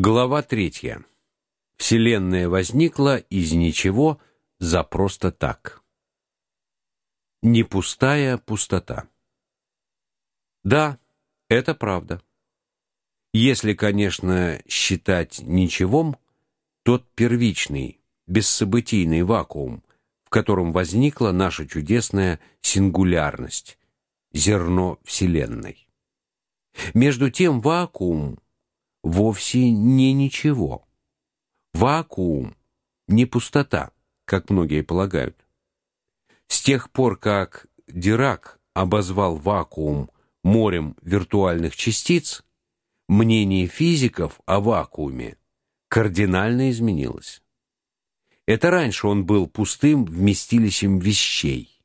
Глава третья. Вселенная возникла из ничего за просто так. Не пустая пустота. Да, это правда. Если, конечно, считать ничевом тот первичный, бессобытийный вакуум, в котором возникла наша чудесная сингулярность, зерно вселенной. Между тем вакуум вовсе не ничего. Вакуум не пустота, как многие полагают. С тех пор, как Дирак обозвал вакуум морем виртуальных частиц, мнение физиков о вакууме кардинально изменилось. Это раньше он был пустым вместилищем вещей,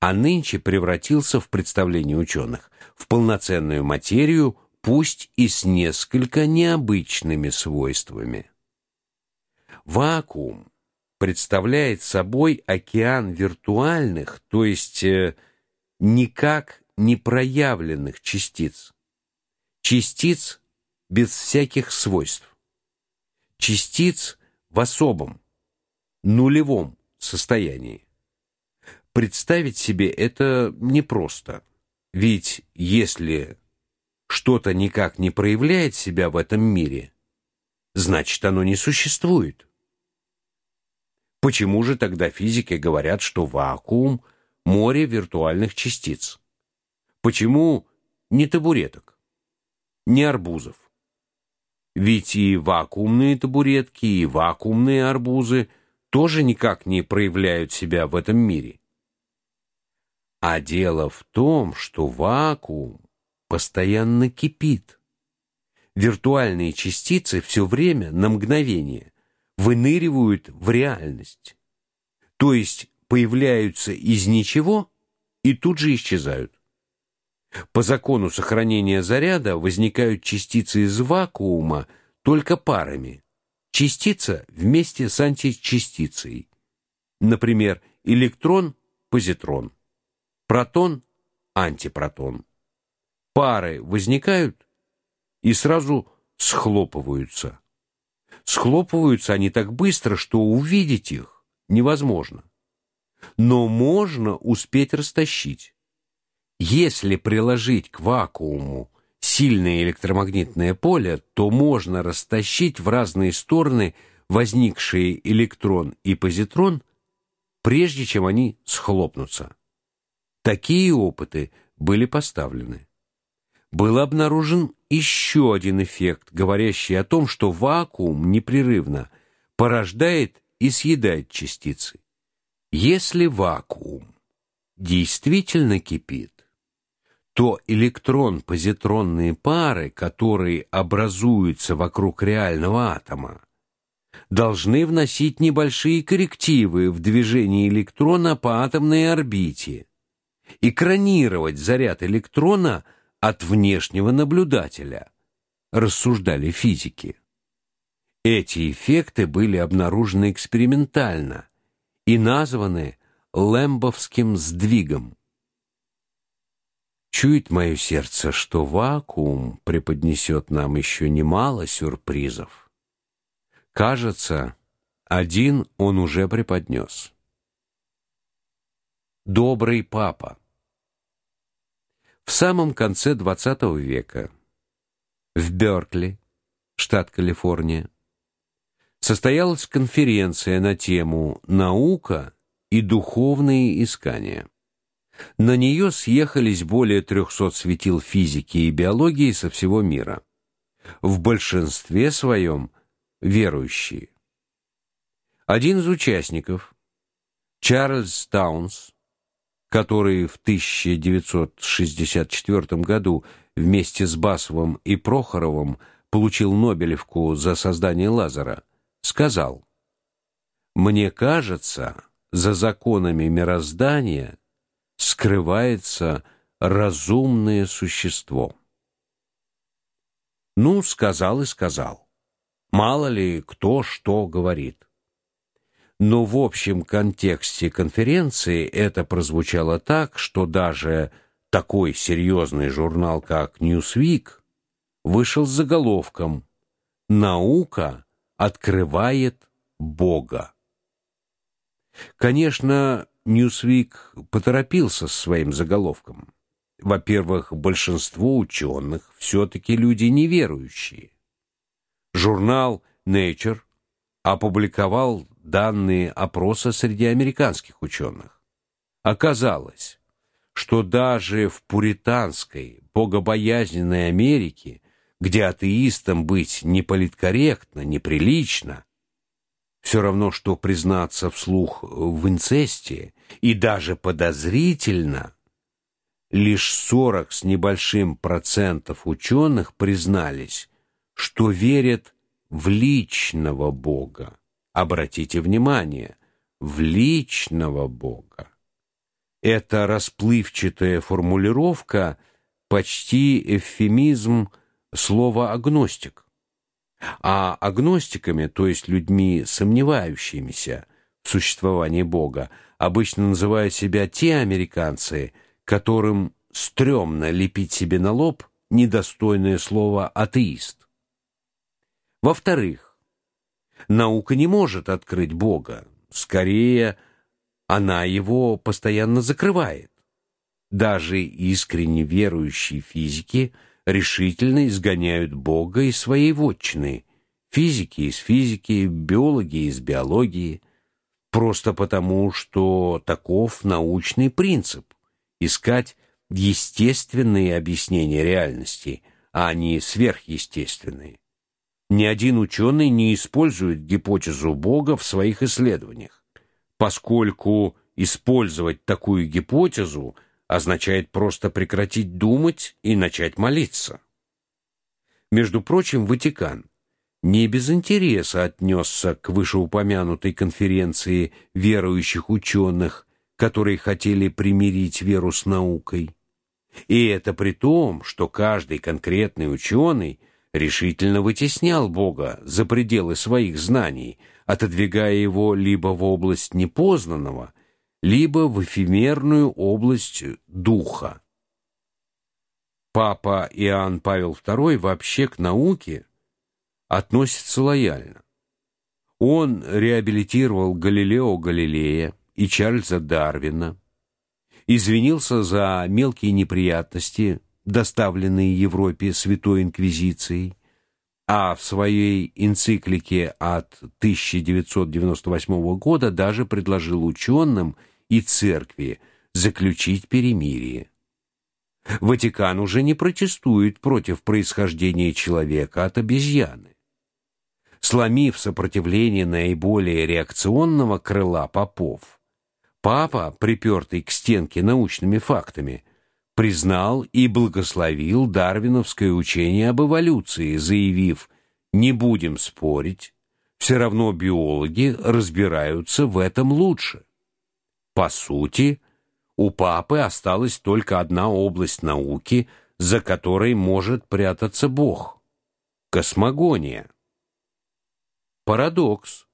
а нынче превратился в представление ученых в полноценную материю пусть и с несколько необычными свойствами. Вакуум представляет собой океан виртуальных, то есть э, никак не проявленных частиц. Частиц без всяких свойств. Частиц в особом, нулевом состоянии. Представить себе это непросто. Ведь если что-то никак не проявляет себя в этом мире, значит, оно не существует. Почему же тогда физики говорят, что вакуум море виртуальных частиц? Почему не табуреток, не арбузов? Ведь и вакуумные табуретки, и вакуумные арбузы тоже никак не проявляют себя в этом мире. А дело в том, что вакуум постоянно кипит. Виртуальные частицы все время на мгновение выныривают в реальность. То есть появляются из ничего и тут же исчезают. По закону сохранения заряда возникают частицы из вакуума только парами. Частица вместе с античастицей. Например, электрон позитрон, протон антипротон пары возникают и сразу схлопываются. Схлопываются они так быстро, что увидеть их невозможно. Но можно успеть растащить. Если приложить к вакууму сильное электромагнитное поле, то можно растащить в разные стороны возникшие электрон и позитрон, прежде чем они схлопнутся. Такие опыты были поставлены был обнаружен еще один эффект, говорящий о том, что вакуум непрерывно порождает и съедает частицы. Если вакуум действительно кипит, то электрон-позитронные пары, которые образуются вокруг реального атома, должны вносить небольшие коррективы в движение электрона по атомной орбите, экранировать заряд электрона – от внешнего наблюдателя, рассуждали физики. Эти эффекты были обнаружены экспериментально и названы Лэмбовским сдвигом. Чует мое сердце, что вакуум преподнесет нам еще немало сюрпризов. Кажется, один он уже преподнес. Добрый папа в самом конце XX века в Беркли, штат Калифорния, состоялась конференция на тему Наука и духовные искания. На нее съехались более 300 светил физики и биологии со всего мира. В большинстве своем верующие. Один из участников, Чарльз Таунс, который в 1964 году вместе с Басовым и Прохоровым получил Нобелевку за создание лазера, сказал: "Мне кажется, за законами мироздания скрывается разумное существо". Ну, сказал и сказал. Мало ли кто что говорит но в общем контексте конференции это прозвучало так, что даже такой серьезный журнал, как Newsweek, вышел с заголовком наука открывает Бога. Конечно, Ньюсвик поторопился с своим заголовком. Во-первых, большинство ученых все таки люди неверующие. Журнал Nature опубликовал данные опроса среди американских ученых. Оказалось, что даже в пуританской, богобоязненной Америке, где атеистам быть не политкорректно, неприлично, все равно что признаться вслух в инцесте и даже подозрительно, лишь 40 с небольшим процентов ученых признались, что верят в личного Бога. Обратите внимание, в личного Бога. Эта расплывчатая формулировка почти эвфемизм слова агностик. А агностиками, то есть людьми сомневающимися в существовании Бога, обычно называют себя те американцы, которым стрёмно лепить себе на лоб недостойное слово атеист. Во-вторых, Наука не может открыть Бога, скорее она его постоянно закрывает. Даже искренне верующие физики решительно изгоняют Бога из своей вотчины. Физики из физики, биологи из биологии, просто потому, что таков научный принцип искать естественные объяснения реальности, а не сверхъестественные. Ни один ученый не использует гипотезу Бога в своих исследованиях, поскольку использовать такую гипотезу означает просто прекратить думать и начать молиться. Между прочим, Ватикан не без интереса отнесся к вышеупомянутой конференции верующих ученых, которые хотели примирить веру с наукой. И это при том, что каждый конкретный ученый решительно вытеснял Бога за пределы своих знаний, отодвигая его либо в область непознанного, либо в эфемерную область духа. Папа Иоанн Павел II вообще к науке относится лояльно. Он реабилитировал Галилео Галилея и Чарльза Дарвина, извинился за мелкие неприятности, доставленные Европе Святой инквизицией, а в своей энциклике от 1998 года даже предложил ученым и церкви заключить перемирие. Ватикан уже не протестует против происхождения человека от обезьяны. Сломив сопротивление наиболее реакционного крыла попов, папа, припертый к стенке научными фактами, признал и благословил дарвиновское учение об эволюции, заявив: "Не будем спорить, все равно биологи разбираются в этом лучше". По сути, у папы осталась только одна область науки, за которой может прятаться Бог космогония. Парадокс.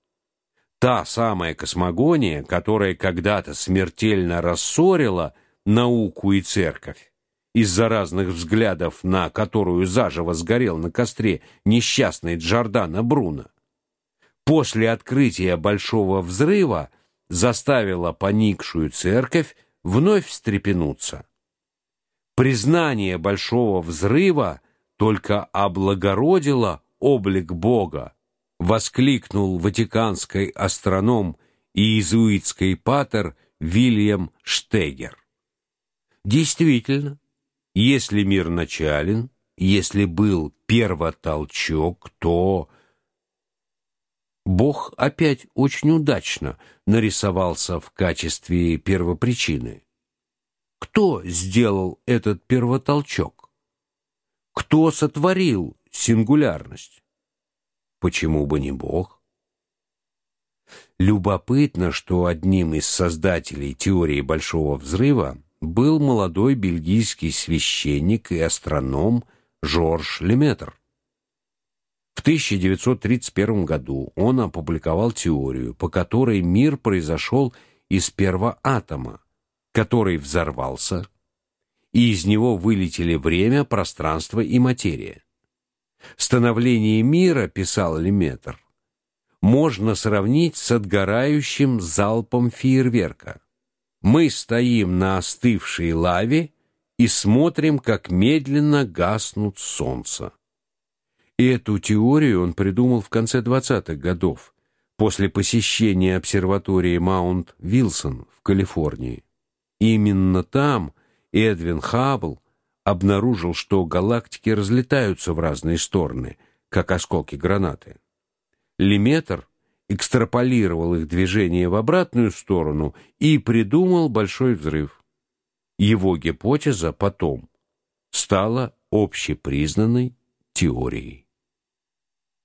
Та самая космогония, которая когда-то смертельно рассорила науку и церковь из-за разных взглядов на которую заживо сгорел на костре несчастный Джордано Бруно. После открытия большого взрыва заставила поникшую церковь вновь встрепенуться. Признание большого взрыва только облагородило облик Бога, воскликнул ватиканский астроном и иезуитский патер Вильям Штегер. Действительно, если мир начален, если был первотолчок, то Бог опять очень удачно нарисовался в качестве первопричины. Кто сделал этот первотолчок? Кто сотворил сингулярность? Почему бы не Бог? Любопытно, что одним из создателей теории большого взрыва был молодой бельгийский священник и астроном Жорж Леметр. В 1931 году он опубликовал теорию, по которой мир произошел из первого атома, который взорвался, и из него вылетели время, пространство и материя. Становление мира, писал Леметр, можно сравнить с отгорающим залпом фейерверка. Мы стоим на остывшей лаве и смотрим, как медленно гаснут солнца. И эту теорию он придумал в конце 20-х годов, после посещения обсерватории Маунт-Вилсон в Калифорнии. Именно там Эдвин Хаббл обнаружил, что галактики разлетаются в разные стороны, как осколки гранаты. Леметр экстраполировал их движение в обратную сторону и придумал большой взрыв. Его гипотеза потом стала общепризнанной теорией.